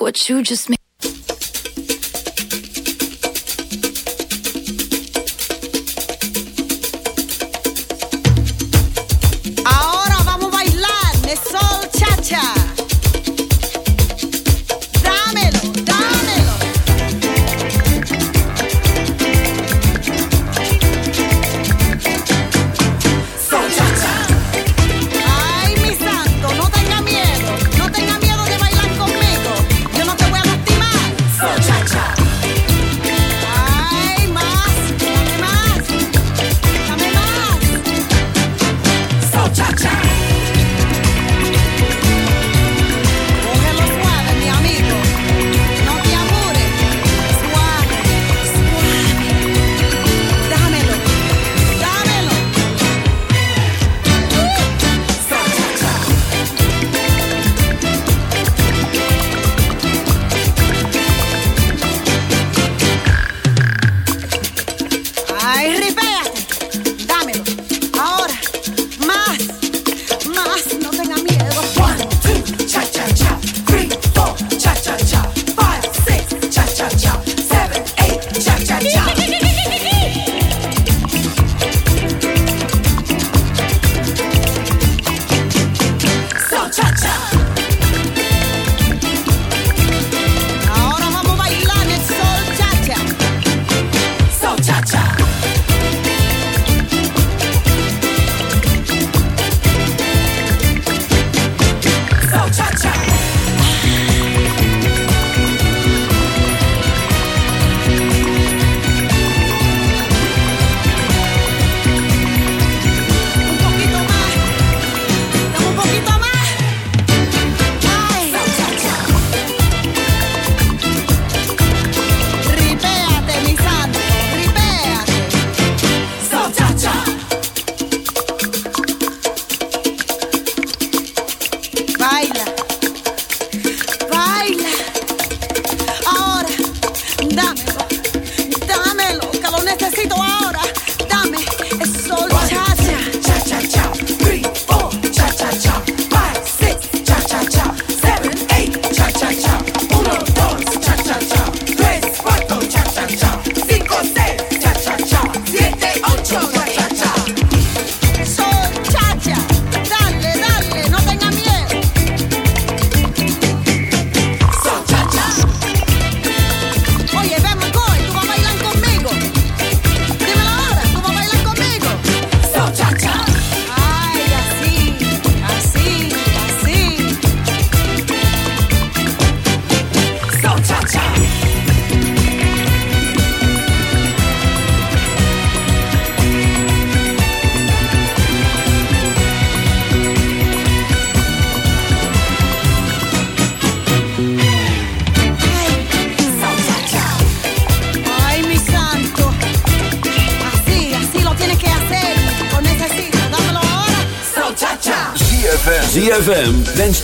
what you just made.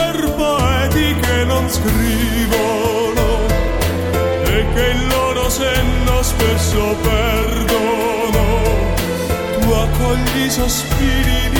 Per poeti che non scrivono e che il loro senno spesso perdono. Tu accogli i sospiri di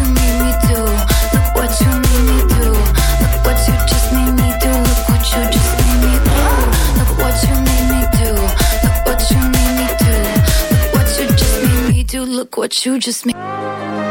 but you just made.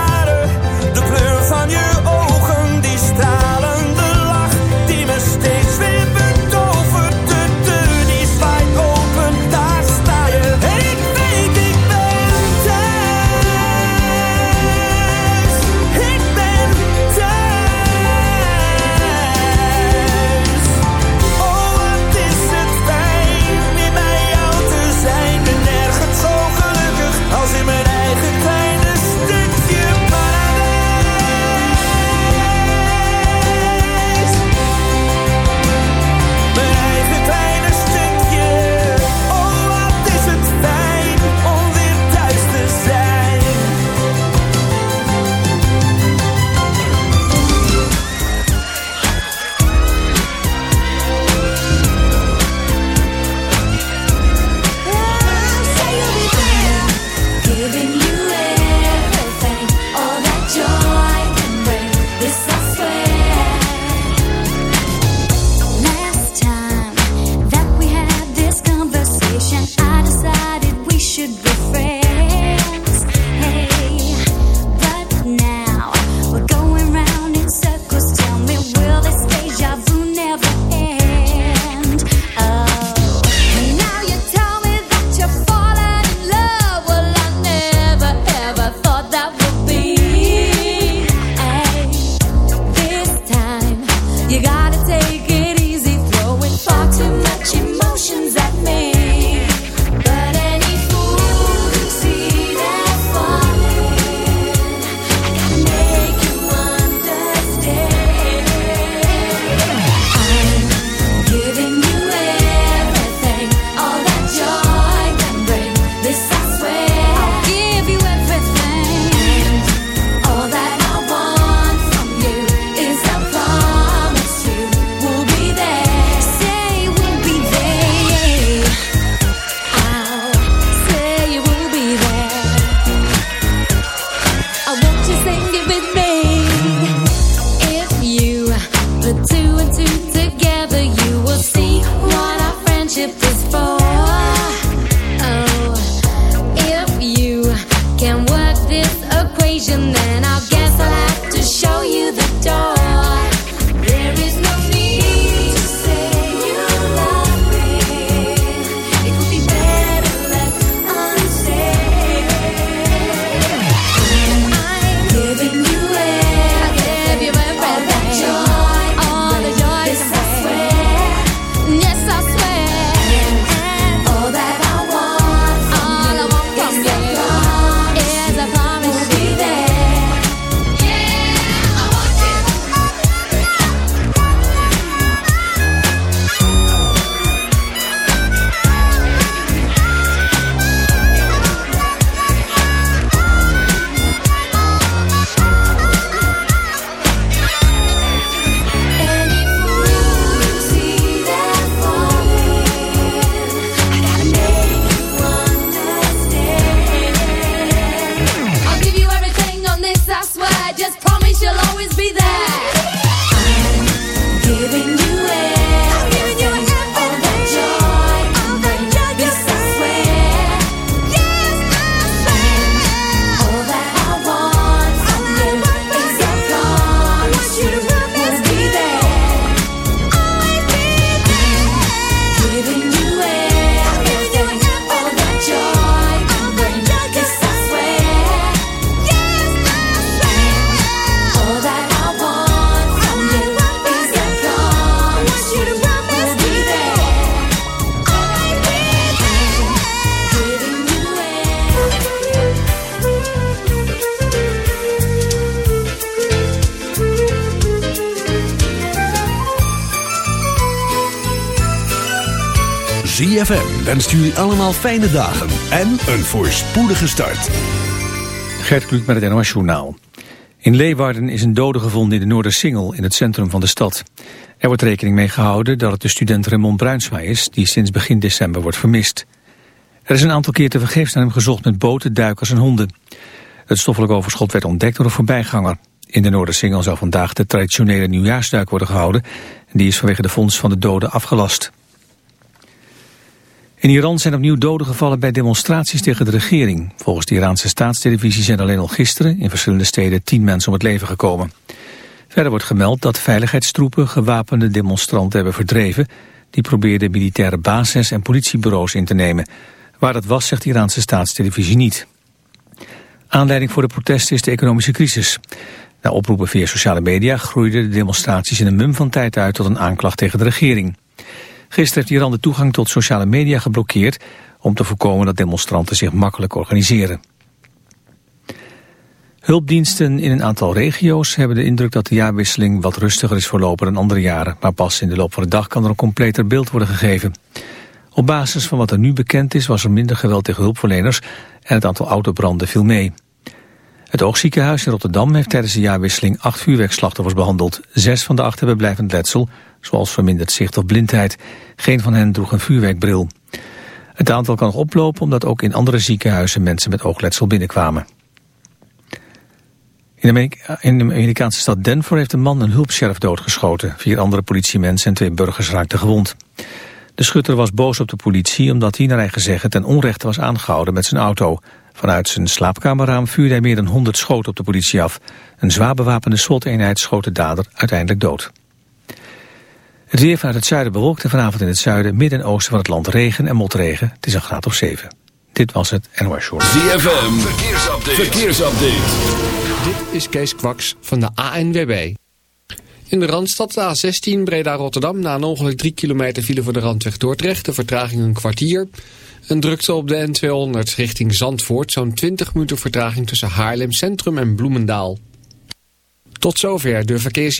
Wenst jullie allemaal fijne dagen en een voorspoedige start. Gert Kluk met het NOS Journaal. In Leeuwarden is een dode gevonden in de Noordersingel in het centrum van de stad. Er wordt rekening mee gehouden dat het de student Raymond Bruinsma is... die sinds begin december wordt vermist. Er is een aantal keer te vergeefs naar hem gezocht met boten, duikers en honden. Het stoffelijk overschot werd ontdekt door een voorbijganger. In de Noordersingel zou vandaag de traditionele nieuwjaarsduik worden gehouden. En die is vanwege de fonds van de doden afgelast. In Iran zijn opnieuw doden gevallen bij demonstraties tegen de regering. Volgens de Iraanse staatstelevisie zijn alleen al gisteren in verschillende steden tien mensen om het leven gekomen. Verder wordt gemeld dat veiligheidstroepen gewapende demonstranten hebben verdreven. Die probeerden militaire bases en politiebureaus in te nemen. Waar dat was, zegt de Iraanse staatstelevisie niet. Aanleiding voor de protesten is de economische crisis. Na oproepen via sociale media groeiden de demonstraties in een mum van tijd uit tot een aanklacht tegen de regering. Gisteren heeft Iran de toegang tot sociale media geblokkeerd om te voorkomen dat demonstranten zich makkelijk organiseren. Hulpdiensten in een aantal regio's hebben de indruk dat de jaarwisseling wat rustiger is verlopen dan andere jaren, maar pas in de loop van de dag kan er een completer beeld worden gegeven. Op basis van wat er nu bekend is was er minder geweld tegen hulpverleners en het aantal autobranden viel mee. Het oogziekenhuis in Rotterdam heeft tijdens de jaarwisseling acht vuurwerkslachtoffers behandeld. Zes van de acht hebben blijvend letsel, zoals verminderd zicht of blindheid. Geen van hen droeg een vuurwerkbril. Het aantal kan nog oplopen omdat ook in andere ziekenhuizen mensen met oogletsel binnenkwamen. In de, Amerikaanse stad Denver heeft een man een hulpsheriff doodgeschoten. Vier andere politiemensen en twee burgers raakten gewond. De schutter was boos op de politie omdat hij naar eigen zeggen ten onrechte was aangehouden met zijn auto. Vanuit zijn slaapkamerraam vuurde hij meer dan 100 schoten op de politie af. Een zwaar bewapende SWAT-eenheid schoot de dader uiteindelijk dood. Het weer vanuit het zuiden bewolkt en vanavond in het zuiden, midden en oosten van het land regen en motregen. Het is een graad of 7. Dit was het NOS Short. ZFM, verkeersupdate. verkeersupdate. Dit is Kees Kwaks van de ANWB. In de Randstad de A16 Breda-Rotterdam na een ongeluk 3 kilometer file voor de Randweg Dordrecht. De vertraging een kwartier. Een drukte op de N200 richting Zandvoort. Zo'n 20 minuten vertraging tussen Haarlem Centrum en Bloemendaal. Tot zover de verkeers...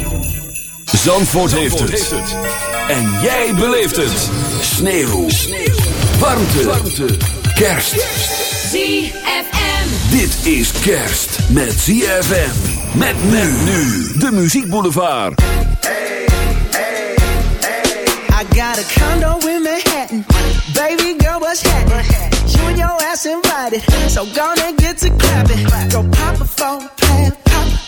Zandvoort, heeft, het. En jij beleeft het. Sneeuw. Sneeuw. Warmte. Warmte. Kerst. ZFM. Dit is kerst met ZFM. Met men nu. De Muziek Boulevard. I got a condo in Manhattan. Baby girl, what's happening? You and your ass invited. So gonna get to clapping. Go pop a plan. Pop,